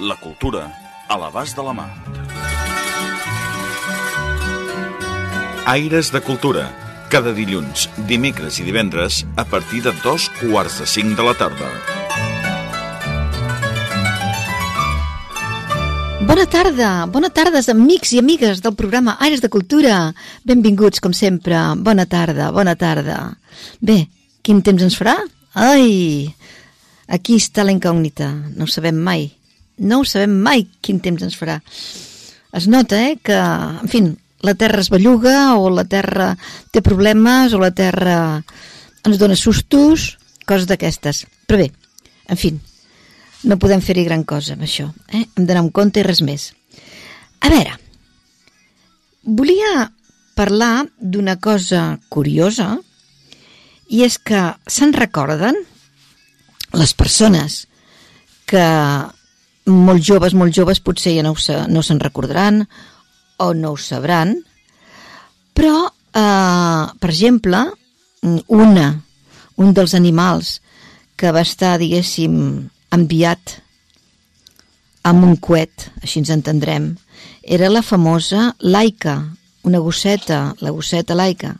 La cultura a l'abast de la mà. Aires de Cultura. Cada dilluns, dimecres i divendres a partir de dos quarts de cinc de la tarda. Bona tarda, bona tarda, amics i amigues del programa Aires de Cultura. Benvinguts, com sempre. Bona tarda, bona tarda. Bé, quin temps ens farà? Ai, aquí està la incògnita. No sabem mai. No ho sabem mai quin temps ens farà. Es nota, eh, que, en fi, la Terra es belluga o la Terra té problemes o la Terra ens dona sustos, coses d'aquestes. Però bé, en fi, no podem fer-hi gran cosa amb això. Eh? Hem d'anar amb compte i res més. A veure, volia parlar d'una cosa curiosa i és que se'n recorden les persones que molt joves, molt joves, potser ja no, se, no se'n recordaran o no ho sabran, però, eh, per exemple, una, un dels animals que va estar, diguéssim, enviat amb un coet, així ens entendrem, era la famosa laica, una gosseta, la gosseta laica.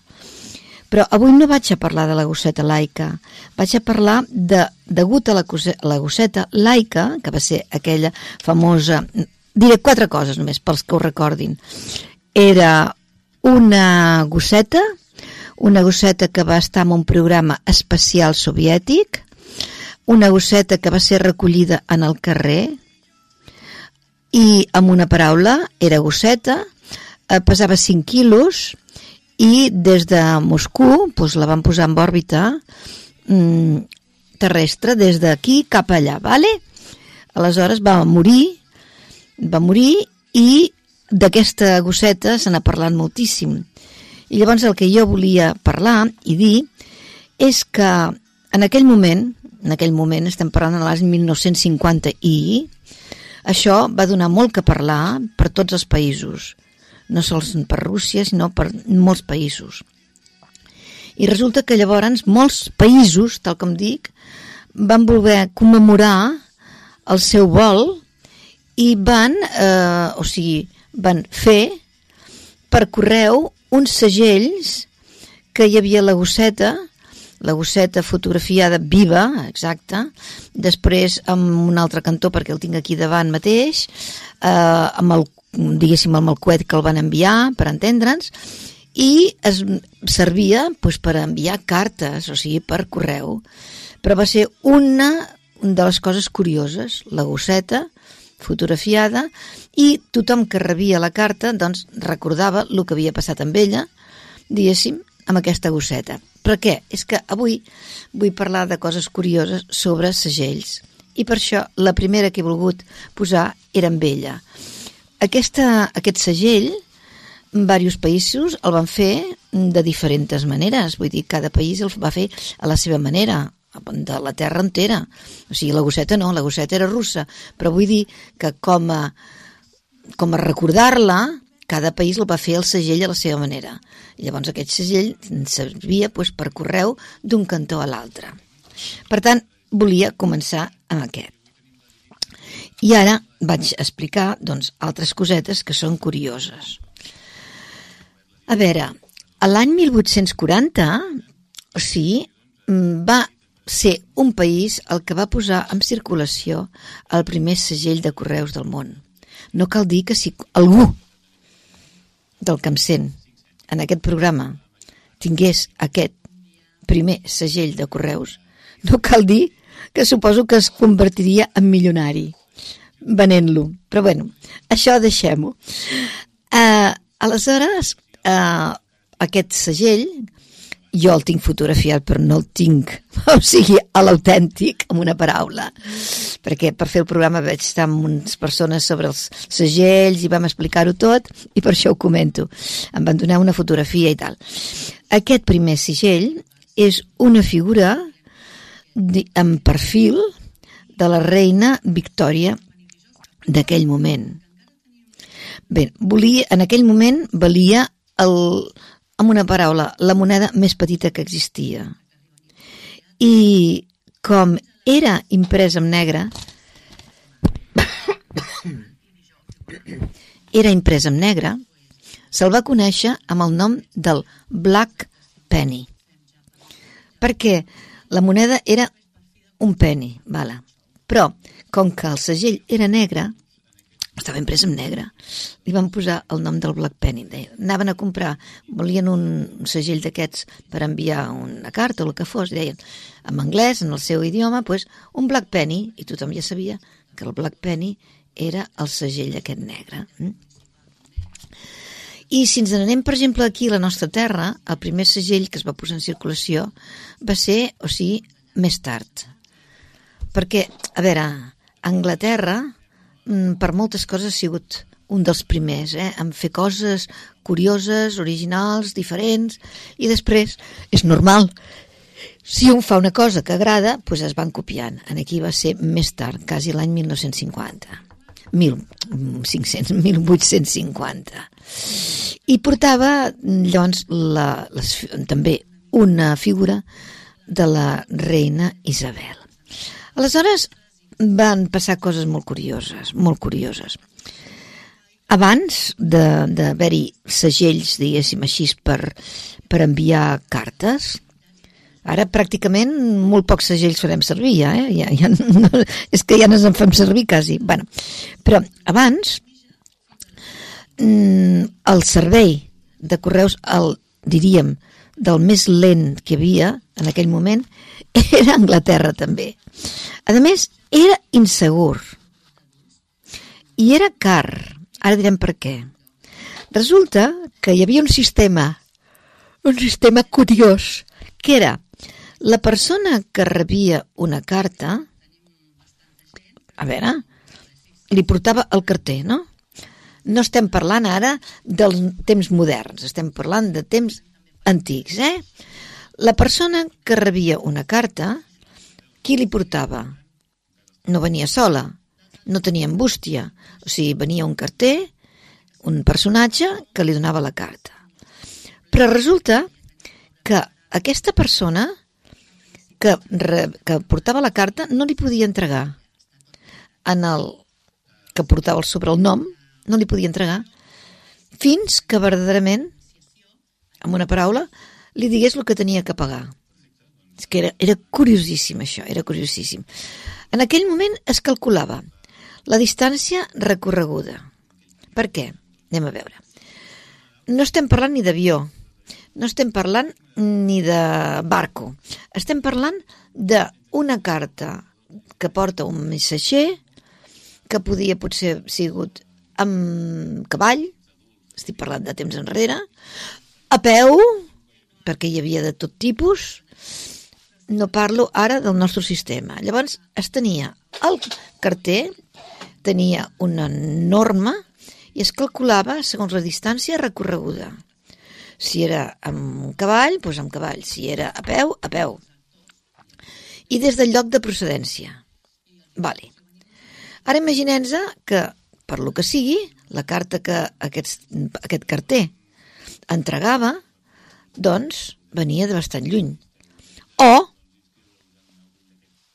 Però avui no vaig a parlar de la gosseta laica, vaig a parlar de, degut a la, la gosseta laica, que va ser aquella famosa... Diré quatre coses només, pels que ho recordin. Era una gosseta, una gosseta que va estar en un programa especial soviètic, una gosseta que va ser recollida en el carrer i amb una paraula era gosseta, eh, pesava 5 quilos i des de Moscou doncs, la van posar en òrbita mm, terrestre des d'aquí cap allà, vale? Aleshores va morir, va morir i d'aquesta gosseta se n'ha parlat moltíssim. I llavors el que jo volia parlar i dir és que en aquell moment, en aquell moment, estem parlant de l'any 1950 i això va donar molt que parlar per tots els països, no sols per Rússia, sinó per molts països. I resulta que llavors molts països, tal com dic, van voler commemorar el seu vol i van, eh, o sigui, van fer per correu uns segells que hi havia la gosseta, la gosseta fotografiada viva, exacta, després amb un altre cantó, perquè el tinc aquí davant mateix, eh, amb el, diguéssim, amb el coet que el van enviar, per entendre'ns, i es servia doncs, per enviar cartes, o sigui, per correu. Però va ser una de les coses curioses, la gosseta fotografiada, i tothom que rebia la carta doncs, recordava el que havia passat amb ella, diguéssim, amb aquesta gosseta. Per què? És que avui vull parlar de coses curioses sobre segells. I per això la primera que he volgut posar era amb ella. Aquesta, aquest segell, diversos països el van fer de diferents maneres. Vull dir, cada país el va fer a la seva manera, de la terra entera. O sigui, la gosseta no, la gosseta era russa. Però vull dir que com a, com a recordar-la, cada país el va fer el segell a la seva manera. Llavors aquest segell servia doncs, per correu d'un cantó a l'altre. Per tant, volia començar amb aquest. I ara vaig explicar doncs, altres cosetes que són curioses. A veure, l'any 1840, o sigui, va ser un país el que va posar en circulació el primer segell de correus del món. No cal dir que si algú del que em sent en aquest programa tingués aquest primer segell de correus, no cal dir que suposo que es convertiria en milionari venent-lo. Però bueno, això deixem-ho. Uh, aleshores, uh, aquest segell jo el tinc fotografiat però no el tinc o sigui, a l'autèntic amb una paraula. Perquè per fer el programa vaig estar amb unes persones sobre els segells i vam explicar-ho tot i per això ho comento. Em van donar una fotografia i tal. Aquest primer segell és una figura en perfil de la reina Victòria d'aquell moment. Bé, volia, en aquell moment valia el, amb una paraula, la moneda més petita que existia. I com era impresa en negre, era impresa en negre, se'l va conèixer amb el nom del Black Penny. Perquè la moneda era un penny, vale. però com que el segell era negre, estava imprès en negre. Li van posar el nom del Black Penny. Anaven a comprar, volien un segell d'aquests per enviar una carta o el que fos, deien, en anglès, en el seu idioma, pues, un Black Penny, i tothom ja sabia que el Black Penny era el segell aquest negre. Mm? I si ens n'anem, per exemple, aquí a la nostra terra, el primer segell que es va posar en circulació va ser, o sigui, més tard. Perquè, a veure, Anglaterra per moltes coses ha sigut un dels primers, eh? en fer coses curioses, originals, diferents, i després és normal. Si un fa una cosa que agrada, doncs es van copiant. En aquí va ser més tard, quasi l'any 1950. 1500, 1850. I portava llavors la, les, també una figura de la reina Isabel. Aleshores, van passar coses molt curioses, molt curioses. Abans d'haver-hi segells, diguéssim així, per, per enviar cartes, ara pràcticament molt pocs segells farem servir, ja, eh? ja, ja no, és que ja no en fem servir quasi. Bueno, però abans mm, el servei de correus, el, diríem, del més lent que havia en aquell moment, era Anglaterra també. A més, era insegur. I era car. Ara direm per què. Resulta que hi havia un sistema, un sistema curiós, que era la persona que rebia una carta, a veure, li portava el carter, no? No estem parlant ara dels temps moderns, estem parlant de temps antics, eh? La persona que rebia una carta, qui li portava? no venia sola, no tenia embústia, o sigui, venia un carter, un personatge que li donava la carta. Però resulta que aquesta persona que, que portava la carta no li podia entregar en el que portava sobre el nom, no li podia entregar fins que verdaderament, amb una paraula, li digués el que tenia que pagar. És que era, era curiosíssim això, era curiosíssim. En aquell moment es calculava la distància recorreguda. Per què? Anem a veure. No estem parlant ni d'avió, no estem parlant ni de barco. Estem parlant d'una carta que porta un missatger que podia potser sigut amb cavall, estic parlant de temps enrere, a peu, perquè hi havia de tot tipus, no parlo ara del nostre sistema. Llavors es tenia el carter, tenia una norma i es calculava segons la distància recorreguda. Si era amb cavall, doncs amb cavall. Si era a peu, a peu. I des del lloc de procedència. Vale. Ara imaginem que, per lo que sigui, la carta que aquest, aquest carter entregava, doncs, venia de bastant lluny. O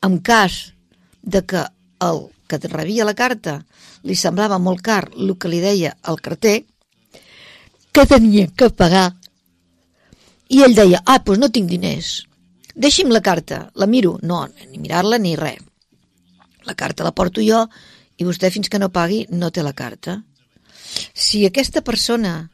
en cas de que el que rebia la carta li semblava molt car el que li deia el carter, que tenia que pagar. I ell deia, ah, doncs no tinc diners. Deixi'm la carta, la miro. No, ni mirar-la ni res. La carta la porto jo i vostè fins que no pagui no té la carta. Si aquesta persona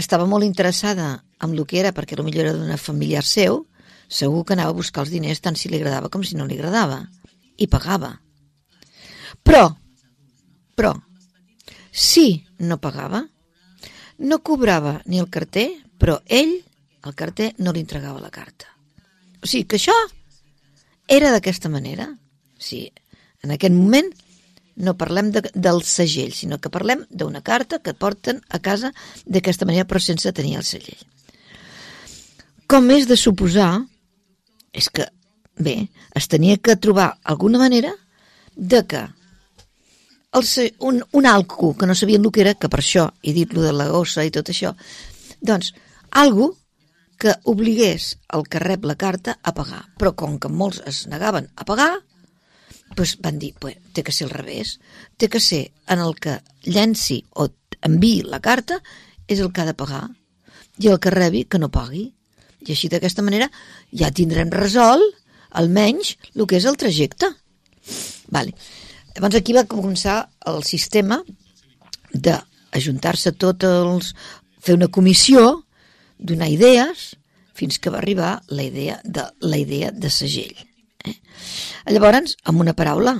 estava molt interessada en el que era, perquè potser era d'una familiar seu, Segur que anava a buscar els diners tant si li agradava com si no li agradava. I pagava. Però, però, si no pagava, no cobrava ni el carter, però ell el carter no li entregava la carta. O sigui que això era d'aquesta manera. Sí, en aquest moment no parlem de, del segell, sinó que parlem d'una carta que porten a casa d'aquesta manera, però sense tenir el segell. Com és de suposar, és que, bé, es tenia que trobar alguna manera de que el, un, un algú que no sabien el que era, que per això he dit lo de la gossa i tot això, doncs, algú que obligués el que rep la carta a pagar. Però com que molts es negaven a pagar, doncs van dir, pues, té que ser al revés, té que ser en el que llenci o enviï la carta és el que ha de pagar i el que rebi que no pagui. I així d'aquesta manera ja tindrem resolt almenys el que és el trajecte. Vale. Llavors aquí va començar el sistema d'ajuntar-se tots els... fer una comissió, donar idees, fins que va arribar la idea de la idea de segell. Llavors, amb una paraula,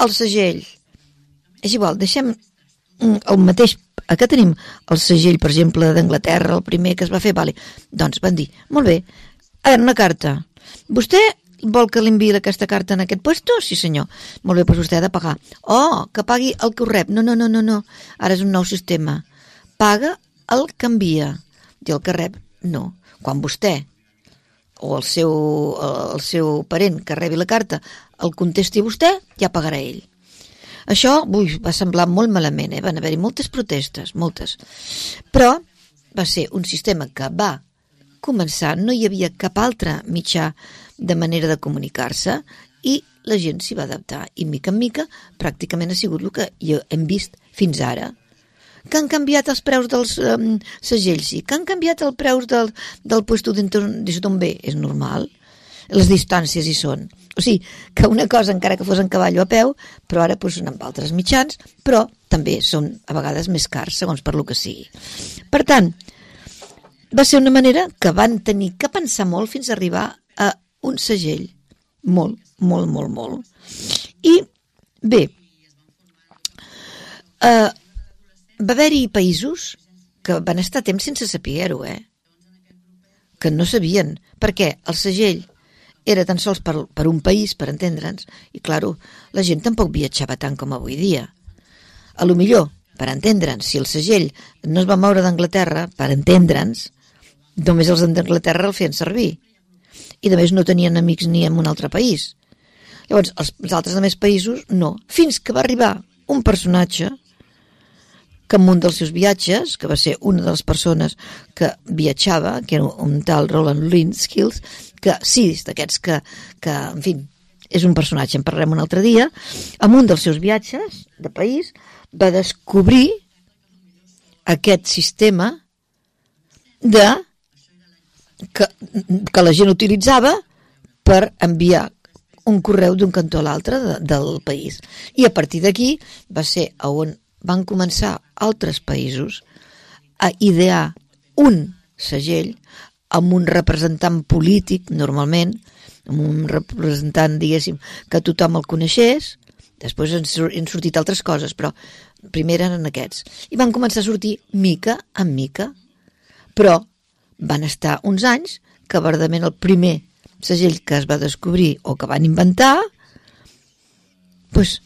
el segell. És igual, deixem el mateix... Acá tenim el segell, per exemple, d'Anglaterra, el primer que es va fer, vale. doncs van dir, molt bé, a veure, una carta. Vostè vol que li aquesta carta en aquest puesto? Sí, senyor. Molt bé, doncs vostè ha de pagar. Oh, que pagui el que ho rep. No, no, no, no, no. Ara és un nou sistema. Paga el que envia i el que rep, no. Quan vostè o el seu, el seu parent que rebi la carta el contesti vostè, ja pagarà ell. Això, ui, va semblar molt malament, eh? van haver-hi moltes protestes, moltes. Però va ser un sistema que va començar, no hi havia cap altre mitjà de manera de comunicar-se i la gent s'hi va adaptar i mica en mica pràcticament ha sigut el que hem vist fins ara que han canviat els preus dels um, segells, sí, que han canviat el preus del, del puesto d'on ve, és normal. Les distàncies hi són. O sigui, que una cosa encara que fos en cavall o a peu, però ara pues, són amb altres mitjans, però també són a vegades més cars, segons per lo que sigui. Per tant, va ser una manera que van tenir que pensar molt fins a arribar a un segell. Molt, molt, molt, molt. I, bé, eh, va haver-hi països que van estar temps sense saber-ho, eh? Que no sabien, perquè el segell era tan sols per, per un país, per entendre'ns, i, claro, la gent tampoc viatjava tant com avui dia. A lo millor, per entendre'ns, si el segell no es va moure d'Anglaterra, per entendre'ns, només els d'Anglaterra el feien servir. I, de més, no tenien amics ni en un altre país. Llavors, els, els altres de més països, no. Fins que va arribar un personatge que en un dels seus viatges, que va ser una de les persones que viatjava, que era un tal Roland Linskills, que sí, d'aquests que, que, en fi, és un personatge, en parlarem un altre dia, en un dels seus viatges de país va descobrir aquest sistema de que, que la gent utilitzava per enviar un correu d'un cantó a l'altre de, del país. I a partir d'aquí va ser on van començar altres països a idear un segell amb un representant polític, normalment, amb un representant, diguéssim, que tothom el coneixés, després han sortit altres coses, però primer eren aquests. I van començar a sortir mica en mica, però van estar uns anys que verdament el primer segell que es va descobrir o que van inventar, doncs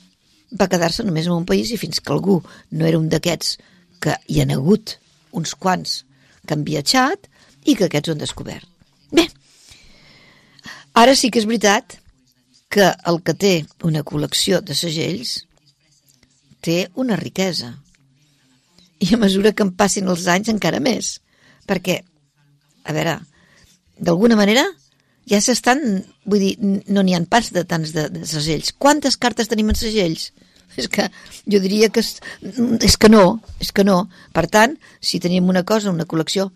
va quedar-se només en un país i fins que algú no era un d'aquests que hi han hagut uns quants que han viatjat i que aquests ho han descobert. Bé, ara sí que és veritat que el que té una col·lecció de segells té una riquesa. I a mesura que en passin els anys encara més. Perquè, a veure, d'alguna manera ja s'estan, vull dir, no n'hi han pas de tants de, de segells. Quantes cartes tenim en segells? És que jo diria que és, és que no, és que no. Per tant, si tenim una cosa, una col·lecció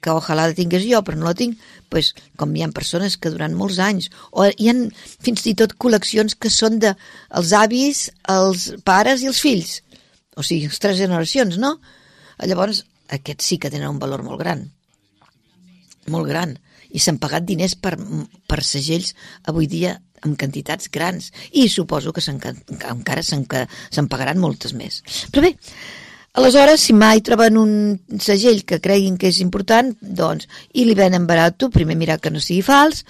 que ojalà la tingués jo, però no la tinc, pues, com hi ha persones que durant molts anys, o hi han fins i tot col·leccions que són de els avis, els pares i els fills, o sigui, les tres generacions, no? Llavors, aquests sí que tenen un valor molt gran, molt gran, i s'han pagat diners per, per segells avui dia amb quantitats grans i suposo que, encara se'n pagaran moltes més. Però bé, Aleshores, si mai troben un segell que creguin que és important, doncs, i li venen barat, primer mirar que no sigui fals,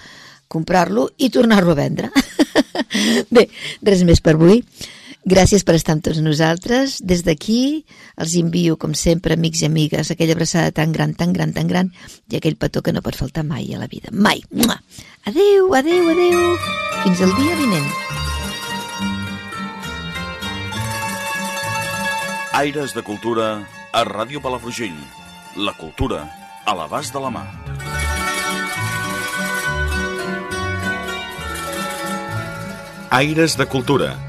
comprar-lo i tornar-lo a vendre. Bé, res més per avui. Gràcies per estar amb tots nosaltres. Des d'aquí els envio, com sempre, amics i amigues, aquella abraçada tan gran, tan gran, tan gran, i aquell petó que no pot faltar mai a la vida. Mai! Adeu, adeu, adeu! Fins el dia vinent. Aires de Cultura a Ràdio Palafrugell. La cultura a l'abast de la mà. Aires de Cultura